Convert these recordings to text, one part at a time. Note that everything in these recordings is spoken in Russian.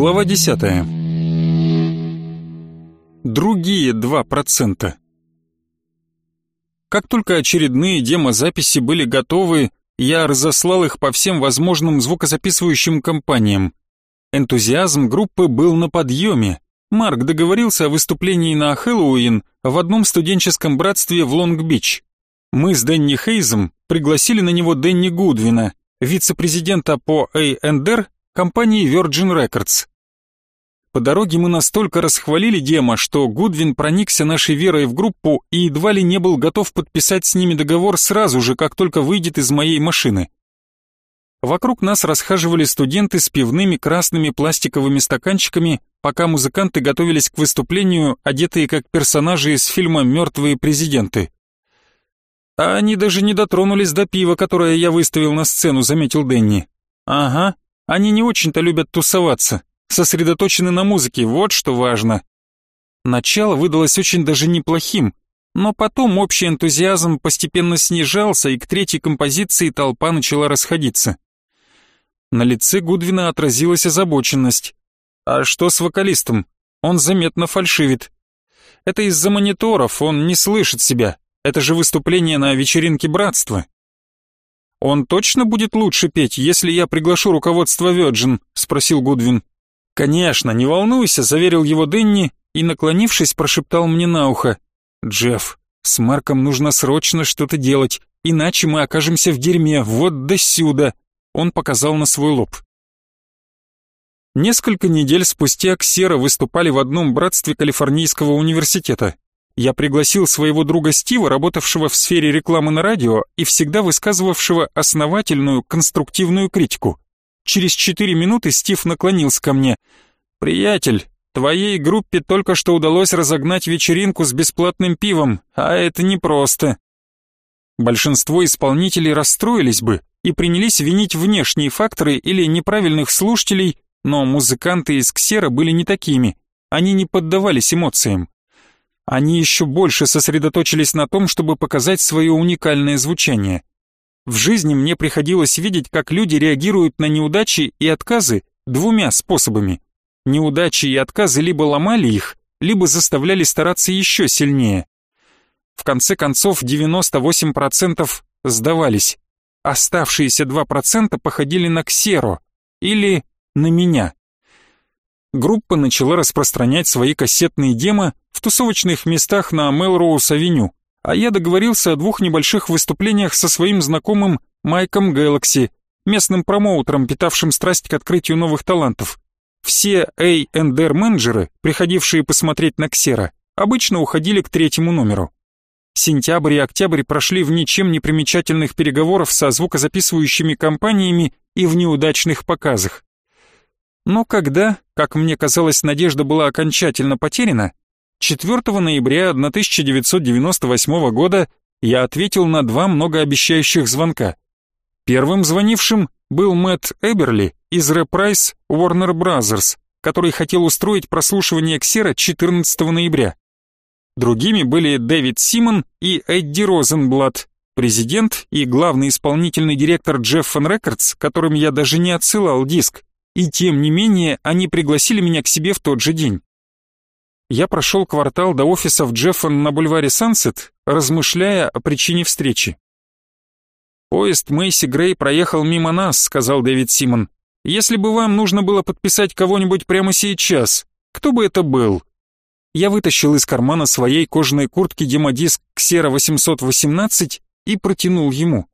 Глава 10. Другие 2%. Как только очередные демозаписи были готовы, я разослал их по всем возможным звукозаписывающим компаниям. Энтузиазм группы был на подъеме. Марк договорился о выступлении на Хэллоуин в одном студенческом братстве в Лонг-Бич. Мы с Дэнни Хейзом пригласили на него Дэнни Гудвина, вице-президента по A&R компании Virgin Records. По дороге мы настолько расхвалили демо, что Гудвин проникся нашей верой в группу и едва ли не был готов подписать с ними договор сразу же, как только выйдет из моей машины. Вокруг нас расхаживали студенты с пивными красными пластиковыми стаканчиками, пока музыканты готовились к выступлению, одетые как персонажи из фильма «Мертвые президенты». А они даже не дотронулись до пива, которое я выставил на сцену, заметил Дэнни. Ага, они не очень-то любят тусоваться, сосредоточены на музыке, вот что важно. Начало выдалось очень даже неплохим, но потом общий энтузиазм постепенно снижался, и к третьей композиции толпа начала расходиться. На лице Гудвина отразилась озабоченность. А что с вокалистом? Он заметно фальшивит. Это из-за мониторов, он не слышит себя. Это же выступление на вечеринке братства. «Он точно будет лучше петь, если я приглашу руководство Virgin?» — спросил Гудвин. «Конечно, не волнуйся», — заверил его Дэнни и, наклонившись, прошептал мне на ухо. «Джефф, с Марком нужно срочно что-то делать, иначе мы окажемся в дерьме, вот до сюда». Он показал на свой лоб. Несколько недель спустя Ксера выступали в одном братстве Калифорнийского университета. Я пригласил своего друга Стива, работавшего в сфере рекламы на радио и всегда высказывавшего основательную, конструктивную критику. Через четыре минуты Стив наклонился ко мне. «Приятель, твоей группе только что удалось разогнать вечеринку с бесплатным пивом, а это непросто». Большинство исполнителей расстроились бы и принялись винить внешние факторы или неправильных слушателей, но музыканты из Ксера были не такими, они не поддавались эмоциям. Они еще больше сосредоточились на том, чтобы показать свое уникальное звучание. В жизни мне приходилось видеть, как люди реагируют на неудачи и отказы двумя способами. Неудачи и отказы либо ломали их, либо заставляли стараться еще сильнее. В конце концов, 98% сдавались. Оставшиеся 2% походили на ксеро или на меня группа начала распространять свои кассетные демо в тусовочных местах на Мелроуз-авеню, а я договорился о двух небольших выступлениях со своим знакомым Майком Гэлакси, местным промоутером, питавшим страсть к открытию новых талантов. Все A&R-менеджеры, приходившие посмотреть на Ксера, обычно уходили к третьему номеру. Сентябрь и октябрь прошли в ничем не примечательных переговорах со звукозаписывающими компаниями и в неудачных показах. Но когда, как мне казалось, надежда была окончательно потеряна, 4 ноября 1998 года я ответил на два многообещающих звонка. Первым звонившим был Мэтт Эберли из Reprise Warner Brothers, который хотел устроить прослушивание Ксера 14 ноября. Другими были Дэвид Симон и Эдди Розенблат, президент и главный исполнительный директор Jeff Records, которым я даже не отсылал диск, и тем не менее, они пригласили меня к себе в тот же день. Я прошел квартал до офисов Джеффан на бульваре Сансет, размышляя о причине встречи. «Поезд Мэйси Грей проехал мимо нас», — сказал Дэвид Симон. «Если бы вам нужно было подписать кого-нибудь прямо сейчас, кто бы это был?» Я вытащил из кармана своей кожаной куртки демодиск Xera 818 и протянул ему.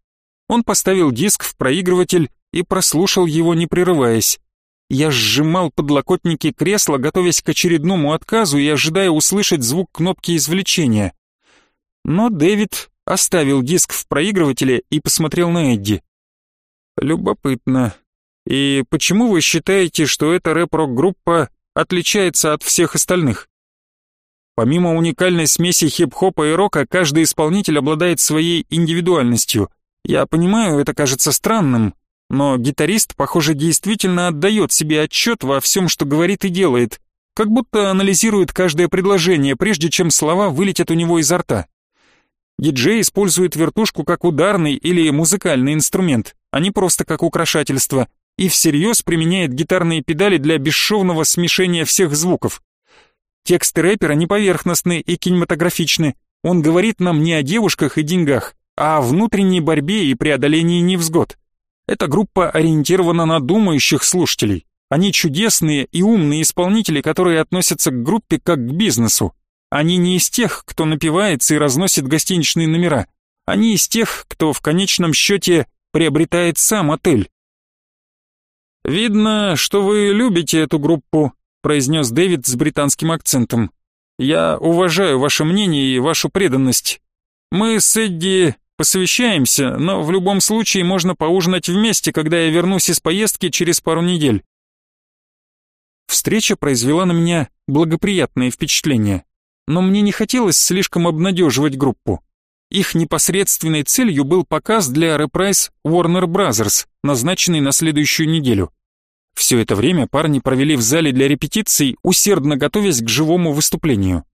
Он поставил диск в проигрыватель и прослушал его, не прерываясь. Я сжимал подлокотники кресла, готовясь к очередному отказу и ожидая услышать звук кнопки извлечения. Но Дэвид оставил диск в проигрывателе и посмотрел на Эдди. «Любопытно. И почему вы считаете, что эта рэп-рок-группа отличается от всех остальных?» Помимо уникальной смеси хип-хопа и рока, каждый исполнитель обладает своей индивидуальностью. Я понимаю, это кажется странным, но гитарист, похоже, действительно отдает себе отчет во всем, что говорит и делает, как будто анализирует каждое предложение, прежде чем слова вылетят у него изо рта. Диджей использует вертушку как ударный или музыкальный инструмент, а не просто как украшательство, и всерьез применяет гитарные педали для бесшовного смешения всех звуков. Тексты рэпера не поверхностны и кинематографичны. Он говорит нам не о девушках и деньгах, а о внутренней борьбе и преодолении невзгод. Эта группа ориентирована на думающих слушателей. Они чудесные и умные исполнители, которые относятся к группе как к бизнесу. Они не из тех, кто напивается и разносит гостиничные номера. Они из тех, кто в конечном счете приобретает сам отель. «Видно, что вы любите эту группу», — произнес Дэвид с британским акцентом. «Я уважаю ваше мнение и вашу преданность. Мы с Эдди посовещаемся, но в любом случае можно поужинать вместе, когда я вернусь из поездки через пару недель». Встреча произвела на меня благоприятное впечатление но мне не хотелось слишком обнадеживать группу. Их непосредственной целью был показ для Reprise Warner Brothers, назначенный на следующую неделю. Все это время парни провели в зале для репетиций, усердно готовясь к живому выступлению.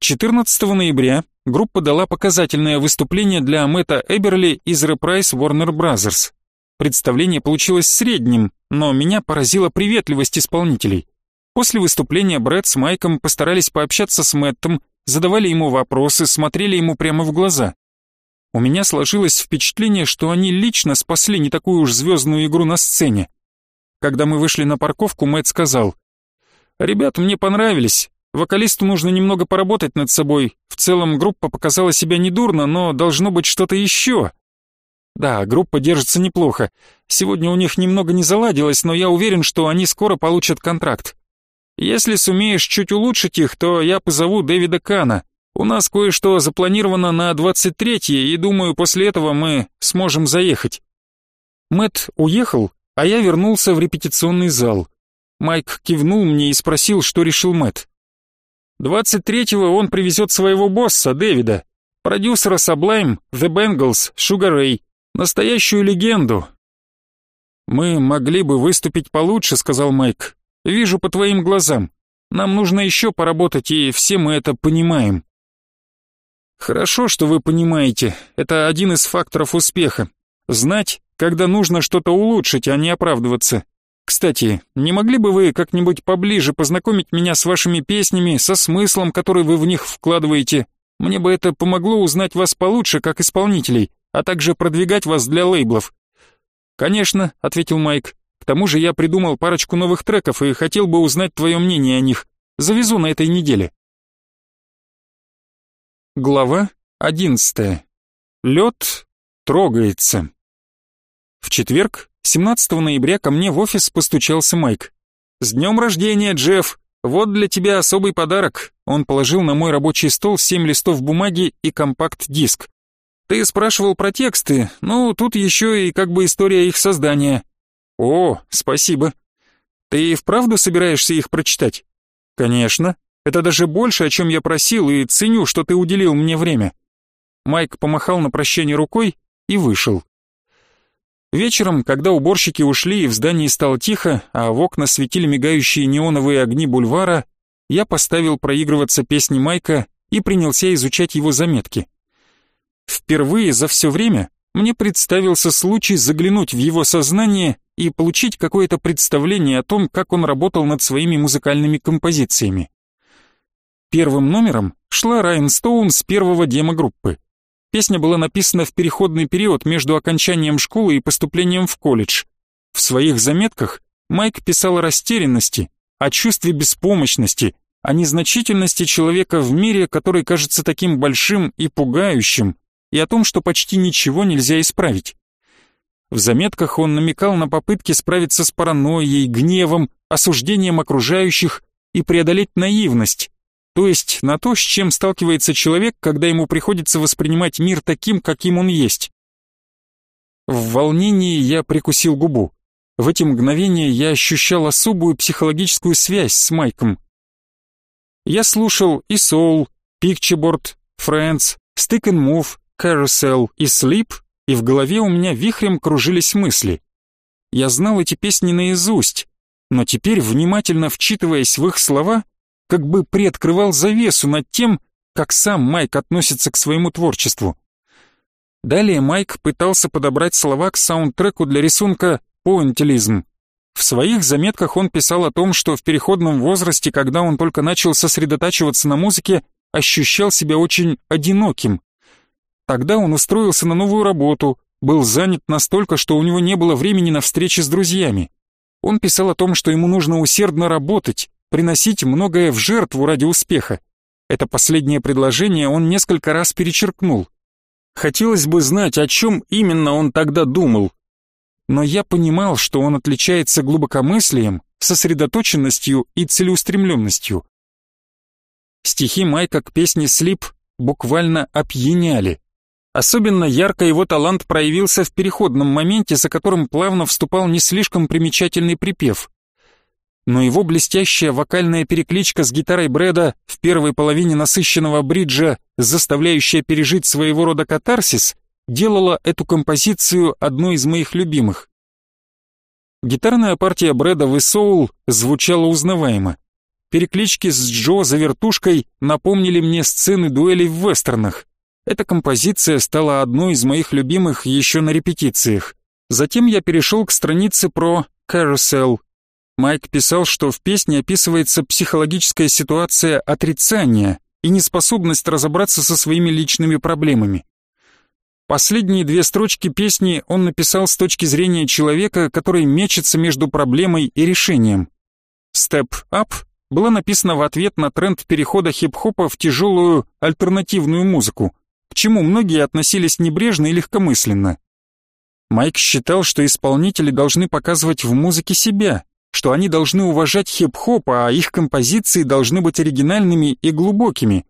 14 ноября группа дала показательное выступление для Мэтта Эберли из Reprise Warner Brothers. Представление получилось средним, но меня поразила приветливость исполнителей. После выступления Брэд с Майком постарались пообщаться с Мэттом, задавали ему вопросы, смотрели ему прямо в глаза. У меня сложилось впечатление, что они лично спасли не такую уж звездную игру на сцене. Когда мы вышли на парковку, Мэтт сказал, «Ребята мне понравились. Вокалисту нужно немного поработать над собой. В целом группа показала себя недурно, но должно быть что-то еще». Да, группа держится неплохо. Сегодня у них немного не заладилось, но я уверен, что они скоро получат контракт. Если сумеешь чуть улучшить их, то я позову Дэвида Кана. У нас кое-что запланировано на 23-е, и думаю, после этого мы сможем заехать. Мэт уехал, а я вернулся в репетиционный зал. Майк кивнул мне и спросил, что решил Мэт. 23-го он привезет своего босса, Дэвида, продюсера Sublime, The Bengals, Sugar Ray, настоящую легенду. «Мы могли бы выступить получше», — сказал Майк. Вижу по твоим глазам. Нам нужно еще поработать, и все мы это понимаем. Хорошо, что вы понимаете. Это один из факторов успеха. Знать, когда нужно что-то улучшить, а не оправдываться. Кстати, не могли бы вы как-нибудь поближе познакомить меня с вашими песнями, со смыслом, который вы в них вкладываете? Мне бы это помогло узнать вас получше, как исполнителей, а также продвигать вас для лейблов. Конечно, ответил Майк тому же я придумал парочку новых треков и хотел бы узнать твое мнение о них. Завезу на этой неделе. Глава одиннадцатая. Лед трогается. В четверг, 17 ноября, ко мне в офис постучался Майк. «С днем рождения, Джефф! Вот для тебя особый подарок!» Он положил на мой рабочий стол семь листов бумаги и компакт-диск. «Ты спрашивал про тексты, ну, тут еще и как бы история их создания. «О, спасибо. Ты вправду собираешься их прочитать?» «Конечно. Это даже больше, о чем я просил, и ценю, что ты уделил мне время». Майк помахал на прощание рукой и вышел. Вечером, когда уборщики ушли и в здании стало тихо, а в окна светили мигающие неоновые огни бульвара, я поставил проигрываться песни Майка и принялся изучать его заметки. Впервые за все время мне представился случай заглянуть в его сознание и получить какое-то представление о том, как он работал над своими музыкальными композициями. Первым номером шла Райан Стоун с первого демо-группы. Песня была написана в переходный период между окончанием школы и поступлением в колледж. В своих заметках Майк писал о растерянности, о чувстве беспомощности, о незначительности человека в мире, который кажется таким большим и пугающим, и о том, что почти ничего нельзя исправить. В заметках он намекал на попытки справиться с паранойей, гневом, осуждением окружающих и преодолеть наивность, то есть на то, с чем сталкивается человек, когда ему приходится воспринимать мир таким, каким он есть. В волнении я прикусил губу. В эти мгновения я ощущал особую психологическую связь с Майком. Я слушал и Soul, Pictureboard, Friends, Stick and Move, Carousel и Sleep, и в голове у меня вихрем кружились мысли. Я знал эти песни наизусть, но теперь, внимательно вчитываясь в их слова, как бы приоткрывал завесу над тем, как сам Майк относится к своему творчеству. Далее Майк пытался подобрать слова к саундтреку для рисунка «Поинтилизм», В своих заметках он писал о том, что в переходном возрасте, когда он только начал сосредотачиваться на музыке, ощущал себя очень одиноким. Тогда он устроился на новую работу, был занят настолько, что у него не было времени на встречи с друзьями. Он писал о том, что ему нужно усердно работать, приносить многое в жертву ради успеха. Это последнее предложение он несколько раз перечеркнул. Хотелось бы знать, о чем именно он тогда думал. Но я понимал, что он отличается глубокомыслием, сосредоточенностью и целеустремленностью. Стихи Майка к песне «Слип» буквально опьяняли. Особенно ярко его талант проявился в переходном моменте, за которым плавно вступал не слишком примечательный припев. Но его блестящая вокальная перекличка с гитарой Брэда в первой половине насыщенного бриджа, заставляющая пережить своего рода катарсис, делала эту композицию одной из моих любимых. Гитарная партия Брэда в «Soul» звучала узнаваемо. Переклички с Джо за вертушкой напомнили мне сцены дуэлей в вестернах. Эта композиция стала одной из моих любимых еще на репетициях. Затем я перешел к странице про «Carousel». Майк писал, что в песне описывается психологическая ситуация отрицания и неспособность разобраться со своими личными проблемами. Последние две строчки песни он написал с точки зрения человека, который мечется между проблемой и решением. «Step Up» была написана в ответ на тренд перехода хип-хопа в тяжелую альтернативную музыку к чему многие относились небрежно и легкомысленно. Майк считал, что исполнители должны показывать в музыке себя, что они должны уважать хип-хоп, а их композиции должны быть оригинальными и глубокими.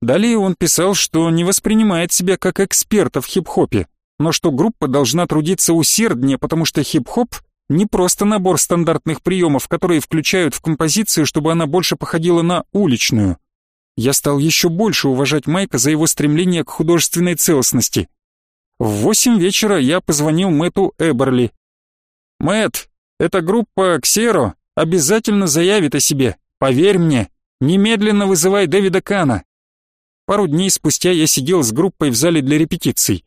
Далее он писал, что не воспринимает себя как эксперта в хип-хопе, но что группа должна трудиться усерднее, потому что хип-хоп не просто набор стандартных приемов, которые включают в композицию, чтобы она больше походила на уличную я стал еще больше уважать Майка за его стремление к художественной целостности. В восемь вечера я позвонил Мэтту Эберли. «Мэтт, эта группа «Ксеро» обязательно заявит о себе, поверь мне, немедленно вызывай Дэвида Кана». Пару дней спустя я сидел с группой в зале для репетиций.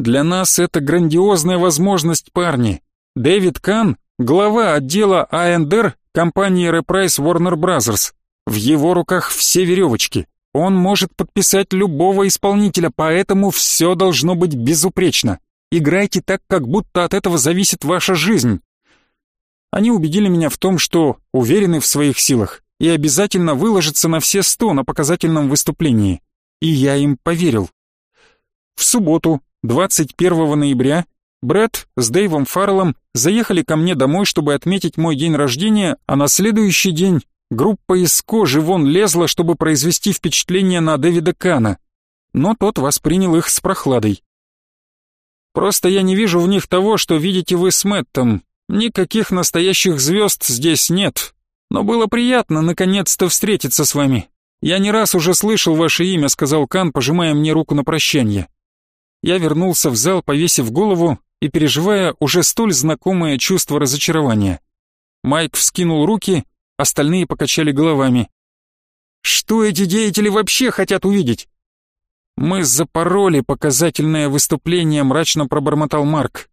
Для нас это грандиозная возможность, парни. Дэвид Кан — глава отдела АНДР компании Reprise Warner Brothers. В его руках все веревочки. Он может подписать любого исполнителя, поэтому все должно быть безупречно. Играйте так, как будто от этого зависит ваша жизнь. Они убедили меня в том, что уверены в своих силах и обязательно выложатся на все сто на показательном выступлении. И я им поверил. В субботу, 21 ноября, Брэд с Дэйвом Фарреллом заехали ко мне домой, чтобы отметить мой день рождения, а на следующий день Группа из кожи вон лезла, чтобы произвести впечатление на Дэвида Кана, но тот воспринял их с прохладой. «Просто я не вижу в них того, что видите вы с Мэттом. Никаких настоящих звезд здесь нет. Но было приятно наконец-то встретиться с вами. Я не раз уже слышал ваше имя», — сказал Кан, пожимая мне руку на прощание. Я вернулся в зал, повесив голову и переживая уже столь знакомое чувство разочарования. Майк вскинул руки — Остальные покачали головами. Что эти деятели вообще хотят увидеть? Мы запороли показательное выступление, мрачно пробормотал Марк.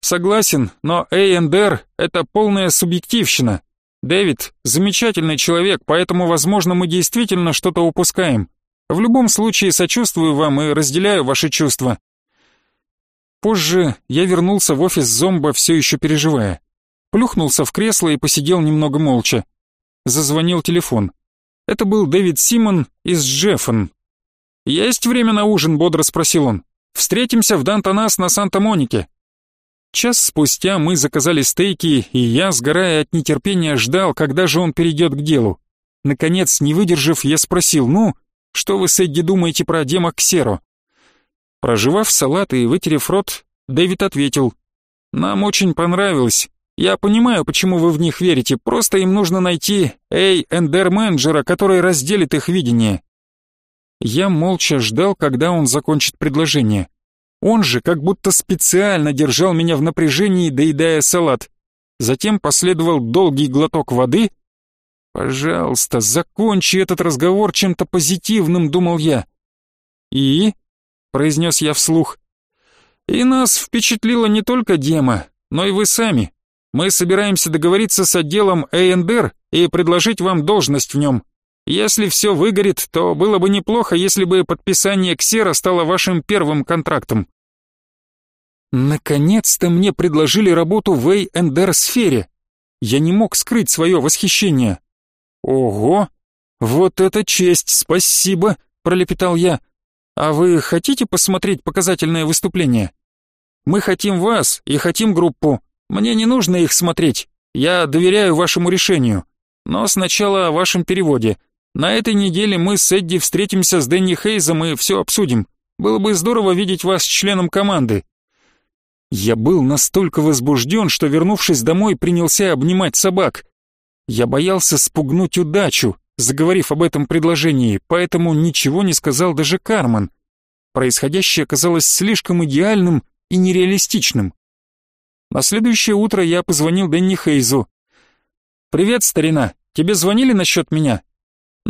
Согласен, но A&R — это полная субъективщина. Дэвид — замечательный человек, поэтому, возможно, мы действительно что-то упускаем. В любом случае, сочувствую вам и разделяю ваши чувства. Позже я вернулся в офис зомба, все еще переживая плюхнулся в кресло и посидел немного молча. Зазвонил телефон. Это был Дэвид Симон из Джеффон. «Есть время на ужин?» — бодро спросил он. «Встретимся в Дантонас на Санта-Монике». Час спустя мы заказали стейки, и я, сгорая от нетерпения, ждал, когда же он перейдет к делу. Наконец, не выдержав, я спросил, «Ну, что вы с Эдди думаете про Дема Ксеро?» Проживав салат и вытерев рот, Дэвид ответил, «Нам очень понравилось. Я понимаю, почему вы в них верите, просто им нужно найти A&R-менеджера, который разделит их видение. Я молча ждал, когда он закончит предложение. Он же как будто специально держал меня в напряжении, доедая салат. Затем последовал долгий глоток воды. «Пожалуйста, закончи этот разговор чем-то позитивным», — думал я. «И?» — произнес я вслух. «И нас впечатлила не только Дема, но и вы сами. Мы собираемся договориться с отделом A&R и предложить вам должность в нем. Если все выгорит, то было бы неплохо, если бы подписание ксера стало вашим первым контрактом. Наконец-то мне предложили работу в A&R сфере. Я не мог скрыть свое восхищение. Ого, вот это честь, спасибо, пролепетал я. А вы хотите посмотреть показательное выступление? Мы хотим вас и хотим группу. Мне не нужно их смотреть. Я доверяю вашему решению. Но сначала о вашем переводе. На этой неделе мы с Эдди встретимся с Дэнни Хейзом и все обсудим. Было бы здорово видеть вас членом команды. Я был настолько возбужден, что, вернувшись домой, принялся обнимать собак. Я боялся спугнуть удачу, заговорив об этом предложении, поэтому ничего не сказал даже Карман. Происходящее казалось слишком идеальным и нереалистичным. На следующее утро я позвонил Дэнни Хейзу. «Привет, старина, тебе звонили насчет меня?»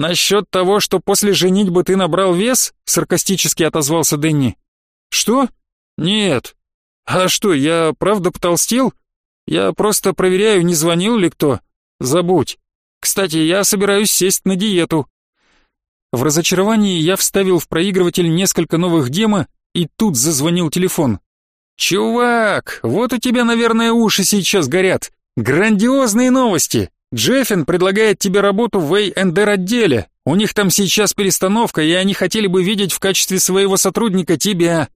«Насчет того, что после женитьбы ты набрал вес?» — саркастически отозвался Дэнни. «Что?» «Нет». «А что, я правда потолстел? Я просто проверяю, не звонил ли кто. Забудь. Кстати, я собираюсь сесть на диету». В разочаровании я вставил в проигрыватель несколько новых демо, и тут зазвонил телефон. «Чувак, вот у тебя, наверное, уши сейчас горят. Грандиозные новости! Джеффин предлагает тебе работу в A&R отделе. У них там сейчас перестановка, и они хотели бы видеть в качестве своего сотрудника тебя».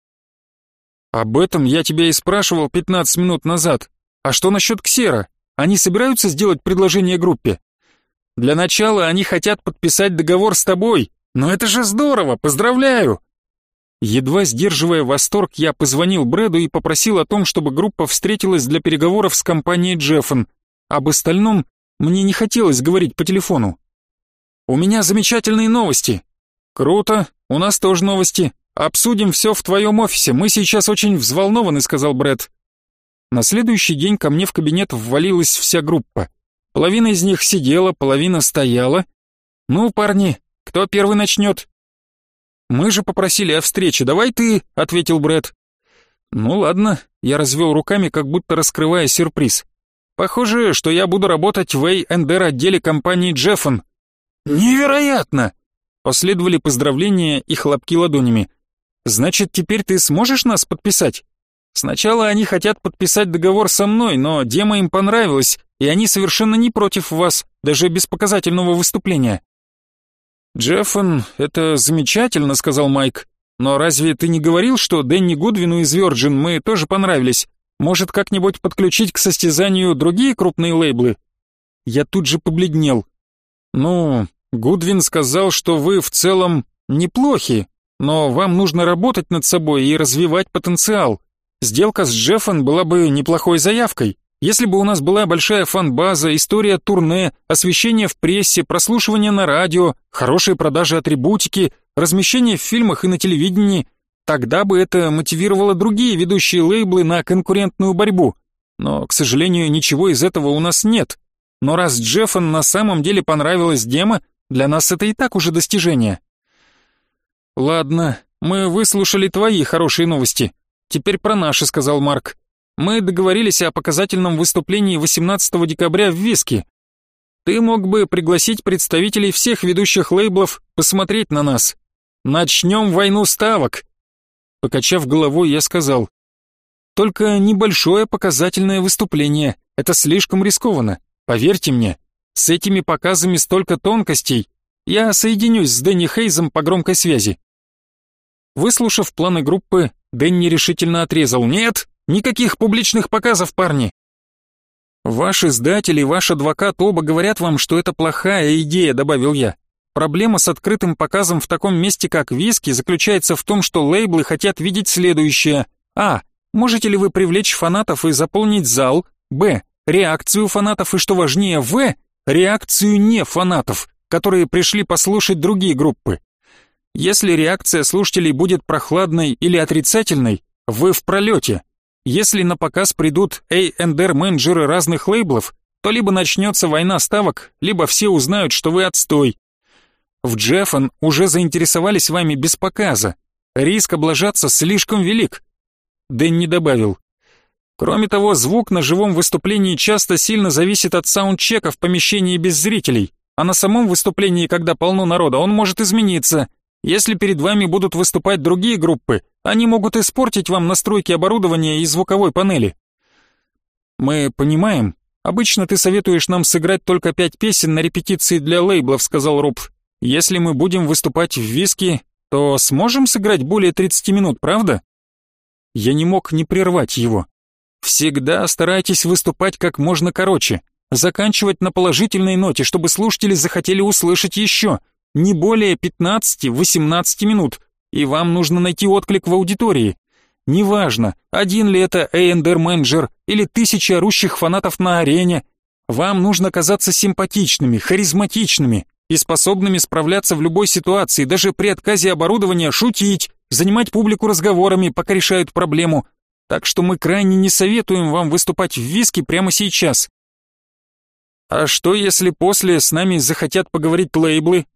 «Об этом я тебя и спрашивал 15 минут назад. А что насчет Ксера? Они собираются сделать предложение группе?» «Для начала они хотят подписать договор с тобой. Но это же здорово, поздравляю!» Едва сдерживая восторг, я позвонил Брэду и попросил о том, чтобы группа встретилась для переговоров с компанией Джеффен. Об остальном мне не хотелось говорить по телефону. «У меня замечательные новости». «Круто, у нас тоже новости. Обсудим все в твоем офисе, мы сейчас очень взволнованы», — сказал Брэд. На следующий день ко мне в кабинет ввалилась вся группа. Половина из них сидела, половина стояла. «Ну, парни, кто первый начнет?» Мы же попросили о встрече, давай ты, ответил Брэд. Ну ладно, я развел руками, как будто раскрывая сюрприз. Похоже, что я буду работать в A&R отделе компании Джеффон. Невероятно! Последовали поздравления и хлопки ладонями. Значит, теперь ты сможешь нас подписать? Сначала они хотят подписать договор со мной, но демо им понравилось, и они совершенно не против вас, даже без показательного выступления. «Джеффон, это замечательно», — сказал Майк. «Но разве ты не говорил, что Дэнни Гудвину из Virgin мы тоже понравились? Может, как-нибудь подключить к состязанию другие крупные лейблы?» Я тут же побледнел. «Ну, Гудвин сказал, что вы в целом неплохи, но вам нужно работать над собой и развивать потенциал. Сделка с Джеффом была бы неплохой заявкой. Если бы у нас была большая фан-база, история турне, освещение в прессе, прослушивание на радио, хорошие продажи атрибутики, размещение в фильмах и на телевидении, тогда бы это мотивировало другие ведущие лейблы на конкурентную борьбу. Но, к сожалению, ничего из этого у нас нет. Но раз Джеффан на самом деле понравилась демо, для нас это и так уже достижение. Ладно, мы выслушали твои хорошие новости. Теперь про наши, сказал Марк. Мы договорились о показательном выступлении 18 декабря в Виске. Ты мог бы пригласить представителей всех ведущих лейблов посмотреть на нас. Начнем войну ставок. Покачав головой, я сказал. Только небольшое показательное выступление. Это слишком рискованно. Поверьте мне, с этими показами столько тонкостей. Я соединюсь с Дэнни Хейзом по громкой связи. Выслушав планы группы, Дэнни решительно отрезал. «Нет, Никаких публичных показов, парни. Ваш издатель и ваш адвокат оба говорят вам, что это плохая идея, добавил я. Проблема с открытым показом в таком месте, как Виски, заключается в том, что лейблы хотят видеть следующее. А. Можете ли вы привлечь фанатов и заполнить зал? Б. Реакцию фанатов и, что важнее, В. Реакцию не фанатов, которые пришли послушать другие группы. Если реакция слушателей будет прохладной или отрицательной, вы в пролете. Если на показ придут A&R-менеджеры разных лейблов, то либо начнется война ставок, либо все узнают, что вы отстой. В Джеффон уже заинтересовались вами без показа. Риск облажаться слишком велик. Дэнни добавил. Кроме того, звук на живом выступлении часто сильно зависит от саундчека в помещении без зрителей, а на самом выступлении, когда полно народа, он может измениться. Если перед вами будут выступать другие группы, они могут испортить вам настройки оборудования и звуковой панели. Мы понимаем. Обычно ты советуешь нам сыграть только пять песен на репетиции для лейблов, сказал Роб. Если мы будем выступать в Виски, то сможем сыграть более 30 минут, правда? Я не мог не прервать его. Всегда старайтесь выступать как можно короче, заканчивать на положительной ноте, чтобы слушатели захотели услышать еще, не более 15-18 минут, и вам нужно найти отклик в аудитории. Неважно, один ли это A&R менеджер или тысячи орущих фанатов на арене, вам нужно казаться симпатичными, харизматичными и способными справляться в любой ситуации, даже при отказе оборудования шутить, занимать публику разговорами, пока решают проблему, так что мы крайне не советуем вам выступать в виске прямо сейчас. А что, если после с нами захотят поговорить лейблы?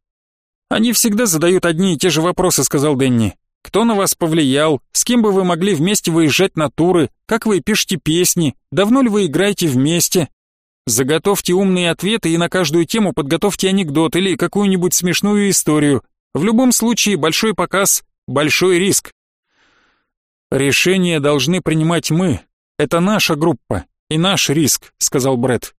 Они всегда задают одни и те же вопросы, сказал Дэнни. Кто на вас повлиял? С кем бы вы могли вместе выезжать на туры? Как вы пишете песни? Давно ли вы играете вместе? Заготовьте умные ответы и на каждую тему подготовьте анекдот или какую-нибудь смешную историю. В любом случае большой показ, большой риск. «Решение должны принимать мы. Это наша группа и наш риск», — сказал Бред.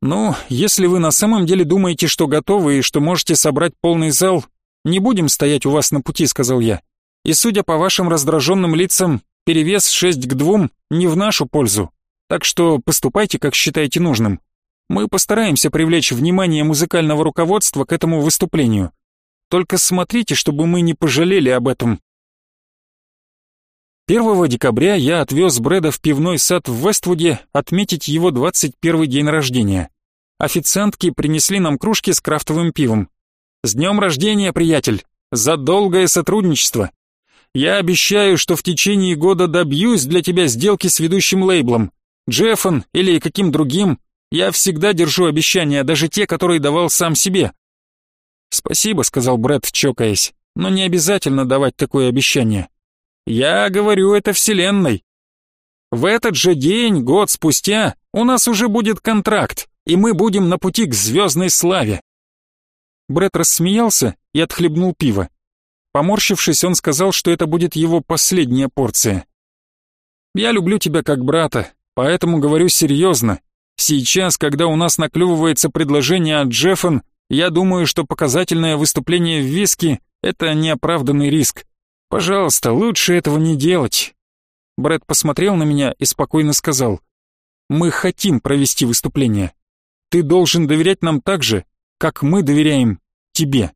«Ну, если вы на самом деле думаете, что готовы и что можете собрать полный зал, не будем стоять у вас на пути», — сказал я. «И судя по вашим раздраженным лицам, перевес шесть к двум не в нашу пользу. Так что поступайте, как считаете нужным. Мы постараемся привлечь внимание музыкального руководства к этому выступлению. Только смотрите, чтобы мы не пожалели об этом». 1 декабря я отвез Брэда в пивной сад в Вествуде отметить его 21 день рождения. Официантки принесли нам кружки с крафтовым пивом. «С днем рождения, приятель! За долгое сотрудничество! Я обещаю, что в течение года добьюсь для тебя сделки с ведущим лейблом. Джеффон или каким другим. Я всегда держу обещания, даже те, которые давал сам себе». «Спасибо», — сказал Брэд, чокаясь, «но не обязательно давать такое обещание. Я говорю это вселенной. В этот же день, год спустя, у нас уже будет контракт, и мы будем на пути к звездной славе. Бред рассмеялся и отхлебнул пиво. Поморщившись, он сказал, что это будет его последняя порция. «Я люблю тебя как брата, поэтому говорю серьезно. Сейчас, когда у нас наклювывается предложение от Джеффен, я думаю, что показательное выступление в Виски — это неоправданный риск. Пожалуйста, лучше этого не делать. Брэд посмотрел на меня и спокойно сказал: "Мы хотим провести выступление. Ты должен доверять нам так же, как мы доверяем тебе".